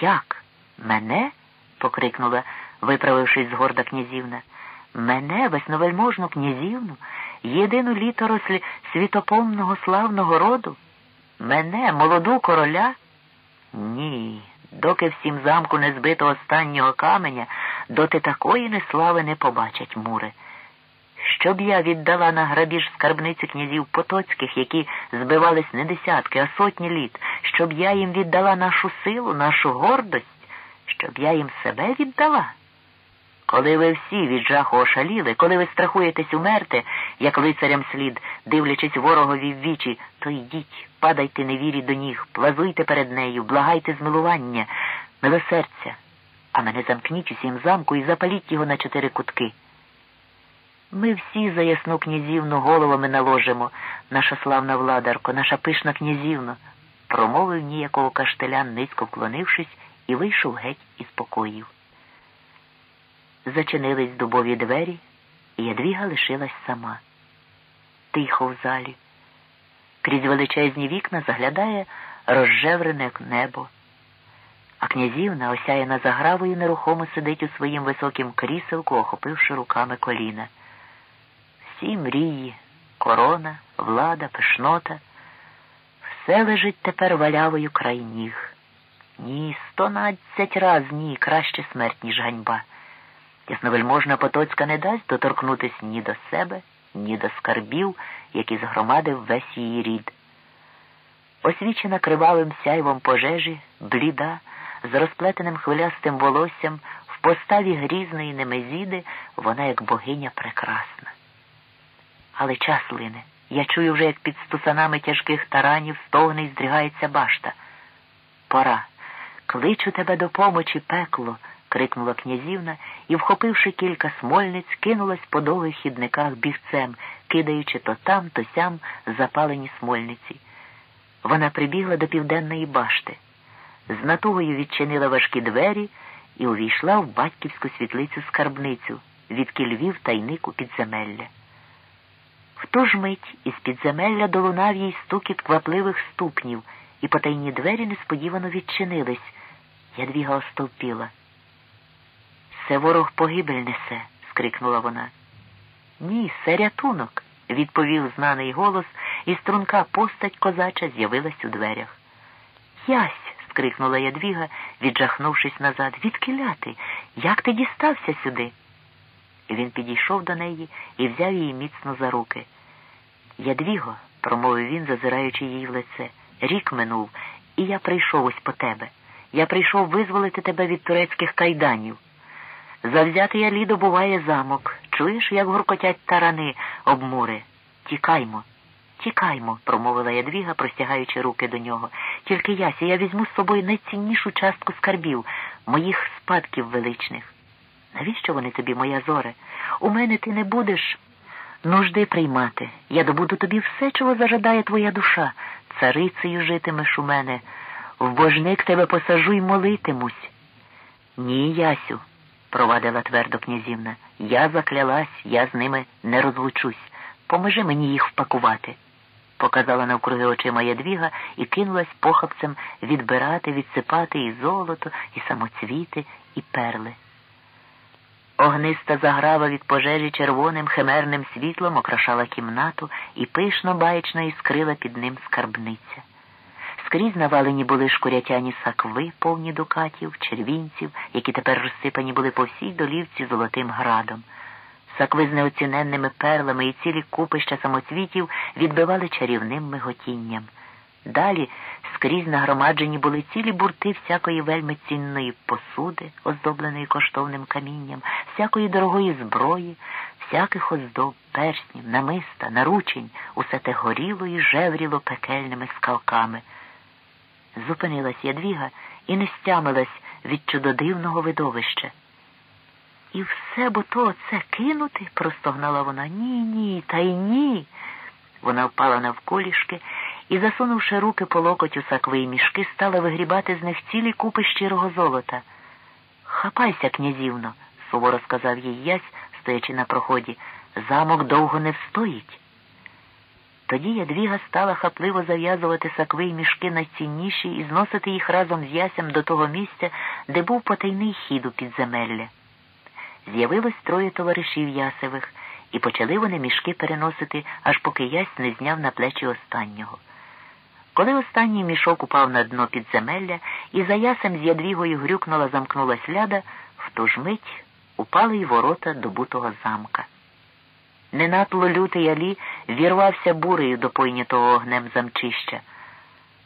Як? Мене? покрикнула, виправившись з горда князівна. Мене, весновельможну князівну, єдину літоросль світопомного славного роду? Мене, молоду короля? Ні, доки всім замку не збито останнього каменя, доти такої неслави не побачать мури. Щоб я віддала на грабіж скарбниці князів потоцьких, які збивались не десятки, а сотні літ, щоб я їм віддала нашу силу, нашу гордость, щоб я їм себе віддала. Коли ви всі від жаху ошаліли, коли ви страхуєтесь умерти, як лицарям слід, дивлячись ворогові в вічі, то йдіть, падайте невірі до ніг, плазуйте перед нею, благайте змилування, милосердя, а мене замкніть усім замку і запаліть його на чотири кутки. Ми всі за ясну князівну головами наложимо, наша славна владарко, наша пишна князівна, промовив ніякого каштелян, низько вклонившись, і вийшов геть із покоїв. Зачинились дубові двері, і Ядвіга лишилась сама. Тихо в залі. Крізь величезні вікна заглядає розжеврене небо, а князівна, осяяна загравою, нерухомо сидить у своїм високім кріселку, охопивши руками коліна. Всі мрії, корона, влада, пишнота, все лежить тепер валявою край ніг. Ні, стонадцять раз ні, краще смерть, ніж ганьба. Ясновельможна Потоцька не дасть доторкнутись ні до себе, ні до скарбів, які згромадив весь її рід. Освічена кривавим сяйвом пожежі, бліда, з розплетеним хвилястим волоссям, в поставі грізної немезіди, вона, як богиня, прекрасна. Але час лине. Я чую вже, як під стусанами тяжких таранів стогне й здригається башта. Пора. Кличу тебе до помочі, пекло крикнула князівна і, вхопивши кілька смольниць, кинулась по довгих хідниках бігцем, кидаючи то там, то сям запалені смольниці. Вона прибігла до південної башти, з натугою відчинила важкі двері і увійшла в батьківську світлицю скарбницю, від львів тайнику підземелля. Ту ж мить із підземелля долунав їй стукіт квапливих ступнів, і потайні двері несподівано відчинились. Ядвіга остовпіла. Це ворог погибель несе, скрикнула вона. Ні, це рятунок, відповів знаний голос, і струнка постать козача з'явилась у дверях. Ясь. скрикнула Ядвіга, віджахнувшись назад. Відкиляти? Як ти дістався сюди? Він підійшов до неї і взяв її міцно за руки. Ядвіго, промовив він, зазираючи їй в лице, рік минув, і я прийшов ось по тебе. Я прийшов визволити тебе від турецьких кайданів. Завзятий Алі добуває замок. Чуєш, як гуркотять тарани об мури? Тікаймо, тікаймо, промовила Ядвіга, простягаючи руки до нього. Тільки яся, я візьму з собою найціннішу частку скарбів, моїх спадків величних. Навіщо вони тобі, моя зоре? У мене ти не будеш нужди приймати. Я добуду тобі все, чого зажадає твоя душа. Царицею житимеш у мене. В божник тебе посажу й молитимусь. Ні, Ясю провадила твердо князівна. Я заклялась, я з ними не розлучусь. Поможи мені їх впакувати. Показала навкруги очима ядвіга і кинулась похапцем відбирати, відсипати і золото, і самоцвіти, і перли. Огниста заграва від пожежі червоним химерним світлом окрашала кімнату і пишно баєчно іскрила під ним скарбниця. Скрізь навалені були шкурятяні сакви, повні дукатів, червінців, які тепер розсипані були по всій долівці золотим градом. Сакви з неоціненними перлами і цілі купища самоцвітів відбивали чарівним миготінням. Далі скрізь нагромаджені були цілі бурти всякої вельми цінної посуди, оздобленої коштовним камінням, всякої дорогої зброї, всяких оздоб, перснів, намиста, наручень, усе те горіло і жевріло пекельними скалками. Зупинилась ядвіга і не стямилась від чудодивного видовища. І все бо то це кинути, простогнала вона. Ні, ні, та й ні. Вона впала навколішки і, засунувши руки по локоть у сакви мішки, стала вигрібати з них цілі купи щирого золота. Хапайся, князівно, суворо сказав їй ясь, стоячи на проході. Замок довго не встоїть. Тоді ядвіга стала хапливо зав'язувати сакви й мішки найцінніші і зносити їх разом з ясем до того місця, де був потайний хід у підземелля. З'явилось троє товаришів ясевих, і почали вони мішки переносити, аж поки ясь не зняв на плечі останнього. Коли останній мішок упав на дно підземелля і за ясем з ядвігою грюкнула, замкнулась ляда, в ту ж мить упали й ворота добутого замка. Ненатло лютий Алі вірвався бурею до пойнятого огнем замчища.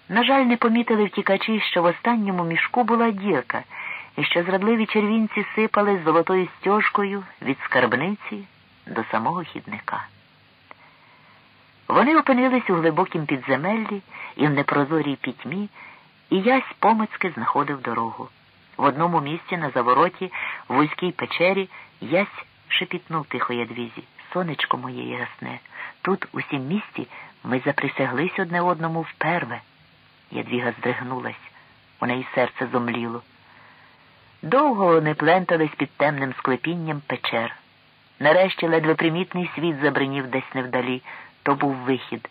На жаль, не помітили втікачі, що в останньому мішку була дірка, і що зрадливі червінці сипали золотою стяжкою від скарбниці до самого хідника. Вони опинились у глибокім підземеллі і в непрозорій пітьмі, і ясь помицьки знаходив дорогу. В одному місці на завороті, в вузькій печері, ясь шепітнув тихо ядвізі. Сонечко моє ясне, тут, у сім місті, ми заприсяглись одне одному вперве. Ядвіга здригнулась, у неї серце зомліло. Довго вони плентались під темним склепінням печер. Нарешті ледве примітний світ забринів десь невдалі. То був вихід.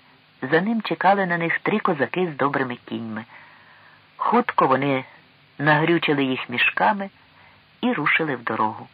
За ним чекали на них три козаки з добрими кіньми. Хутко вони нагрючили їх мішками і рушили в дорогу.